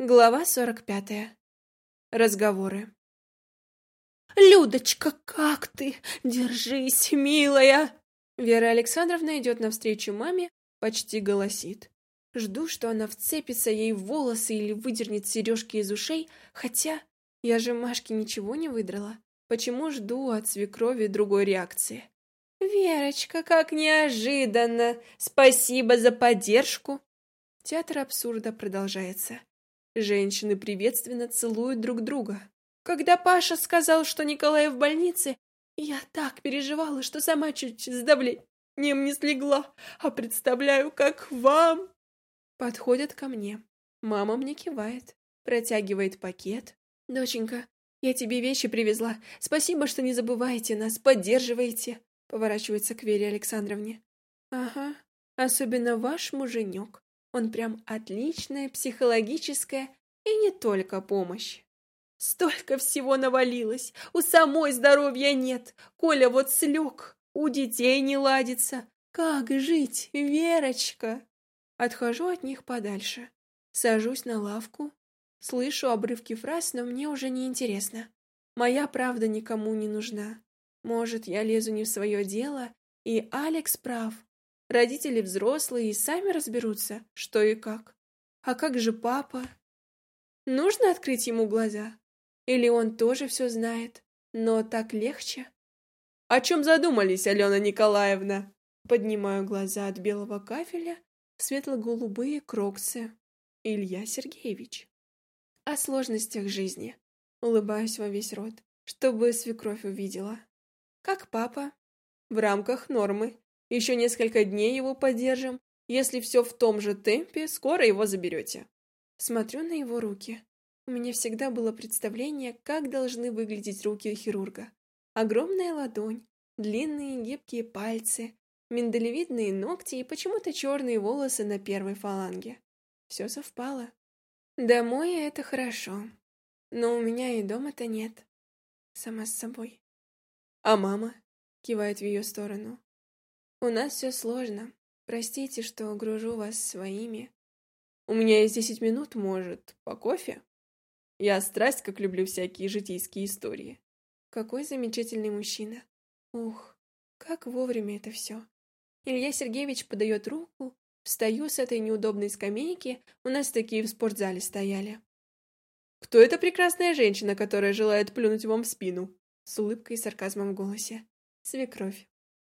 Глава сорок пятая. Разговоры. «Людочка, как ты? Держись, милая!» Вера Александровна идет навстречу маме, почти голосит. Жду, что она вцепится ей в волосы или выдернет сережки из ушей, хотя я же Машке ничего не выдрала. Почему жду от свекрови другой реакции? «Верочка, как неожиданно! Спасибо за поддержку!» Театр абсурда продолжается. Женщины приветственно целуют друг друга. Когда Паша сказал, что Николай в больнице, я так переживала, что сама чуть с давлением не слегла. А представляю, как вам... Подходят ко мне. Мама мне кивает, протягивает пакет. «Доченька, я тебе вещи привезла. Спасибо, что не забываете нас, поддерживаете». Поворачивается к Вере Александровне. «Ага, особенно ваш муженек. Он прям отличная психологическая и не только помощь. Столько всего навалилось, у самой здоровья нет, Коля вот слег, у детей не ладится. Как жить, Верочка? Отхожу от них подальше, сажусь на лавку, слышу обрывки фраз, но мне уже не интересно. Моя правда никому не нужна. Может, я лезу не в свое дело, и Алекс прав. Родители взрослые и сами разберутся, что и как. А как же папа? Нужно открыть ему глаза? Или он тоже все знает, но так легче? О чем задумались, Алена Николаевна? Поднимаю глаза от белого кафеля, светло-голубые кроксы. Илья Сергеевич. О сложностях жизни. Улыбаюсь во весь рот, чтобы свекровь увидела. Как папа? В рамках нормы. Еще несколько дней его поддержим. Если все в том же темпе, скоро его заберете. Смотрю на его руки. У меня всегда было представление, как должны выглядеть руки хирурга. Огромная ладонь, длинные гибкие пальцы, миндалевидные ногти и почему-то черные волосы на первой фаланге. Все совпало. Домой это хорошо, но у меня и дома-то нет. Сама с собой. А мама? Кивает в ее сторону. У нас все сложно. Простите, что гружу вас своими. У меня есть десять минут, может, по кофе? Я страсть, как люблю всякие житейские истории. Какой замечательный мужчина. Ух, как вовремя это все. Илья Сергеевич подает руку, встаю с этой неудобной скамейки, у нас такие в спортзале стояли. «Кто эта прекрасная женщина, которая желает плюнуть вам в спину?» С улыбкой и сарказмом в голосе. «Свекровь».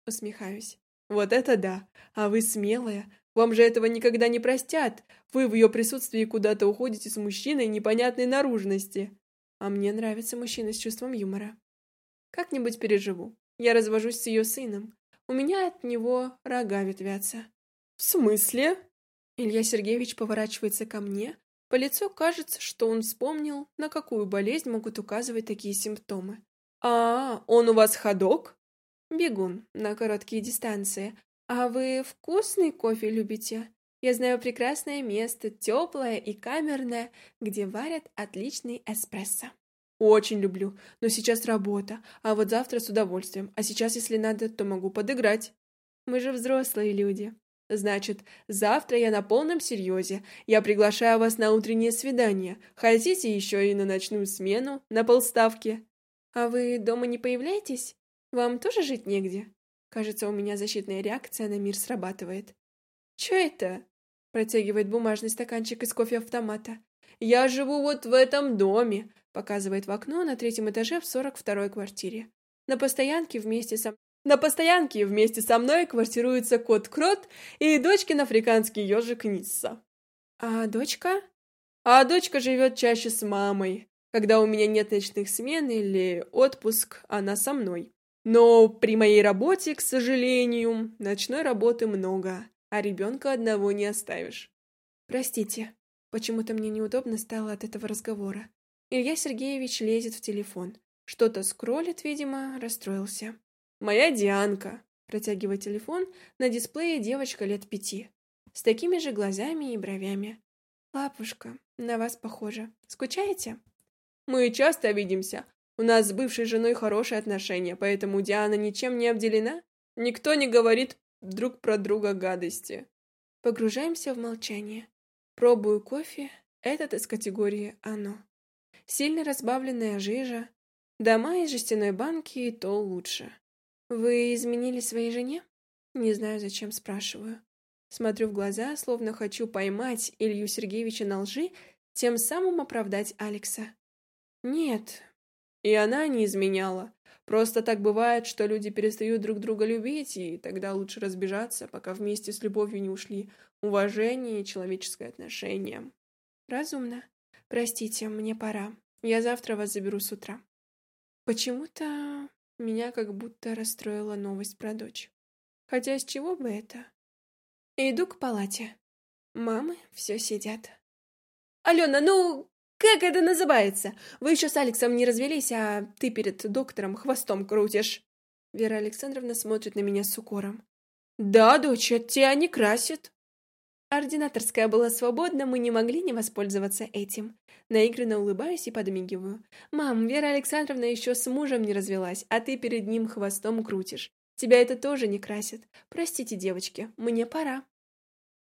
Усмехаюсь. Вот это да! А вы смелая! Вам же этого никогда не простят! Вы в ее присутствии куда-то уходите с мужчиной непонятной наружности. А мне нравятся мужчины с чувством юмора. Как-нибудь переживу. Я развожусь с ее сыном. У меня от него рога ветвятся. В смысле? Илья Сергеевич поворачивается ко мне. По лицу кажется, что он вспомнил, на какую болезнь могут указывать такие симптомы. «А, он у вас ходок?» Бегун на короткие дистанции. А вы вкусный кофе любите? Я знаю прекрасное место, теплое и камерное, где варят отличный эспрессо. Очень люблю, но сейчас работа, а вот завтра с удовольствием, а сейчас, если надо, то могу подыграть. Мы же взрослые люди. Значит, завтра я на полном серьезе. Я приглашаю вас на утреннее свидание. Хотите еще и на ночную смену, на полставки? А вы дома не появляетесь? Вам тоже жить негде? Кажется, у меня защитная реакция на мир срабатывает. Чё это? Протягивает бумажный стаканчик из кофе-автомата. Я живу вот в этом доме, показывает в окно на третьем этаже в сорок второй квартире. На постоянке вместе со на постоянке вместе со мной квартируется кот Крот и дочкин африканский ежик Нисса. А дочка? А дочка живет чаще с мамой. Когда у меня нет ночных смен или отпуск, она со мной. Но при моей работе, к сожалению, ночной работы много, а ребенка одного не оставишь. Простите, почему-то мне неудобно стало от этого разговора. Илья Сергеевич лезет в телефон. Что-то скроллит, видимо, расстроился. «Моя Дианка!» Протягивает телефон, на дисплее девочка лет пяти. С такими же глазами и бровями. «Лапушка, на вас похоже. Скучаете?» «Мы часто видимся, у нас с бывшей женой хорошие отношения, поэтому Диана ничем не обделена. Никто не говорит друг про друга гадости. Погружаемся в молчание. Пробую кофе, Этот из категории «оно». Сильно разбавленная жижа, дома из жестяной банки и то лучше. Вы изменили своей жене? Не знаю, зачем спрашиваю. Смотрю в глаза, словно хочу поймать Илью Сергеевича на лжи, тем самым оправдать Алекса. Нет, и она не изменяла. Просто так бывает, что люди перестают друг друга любить, и тогда лучше разбежаться, пока вместе с любовью не ушли уважение и человеческое отношение. Разумно. Простите, мне пора. Я завтра вас заберу с утра. Почему-то меня как будто расстроила новость про дочь. Хотя с чего бы это? Иду к палате. Мамы все сидят. «Алена, ну, как это называется? Вы еще с Алексом не развелись, а ты перед доктором хвостом крутишь». Вера Александровна смотрит на меня с укором. «Да, дочь, тебя не красит». Ординаторская была свободна, мы не могли не воспользоваться этим. Наигранно улыбаюсь и подмигиваю. «Мам, Вера Александровна еще с мужем не развелась, а ты перед ним хвостом крутишь. Тебя это тоже не красит. Простите, девочки, мне пора».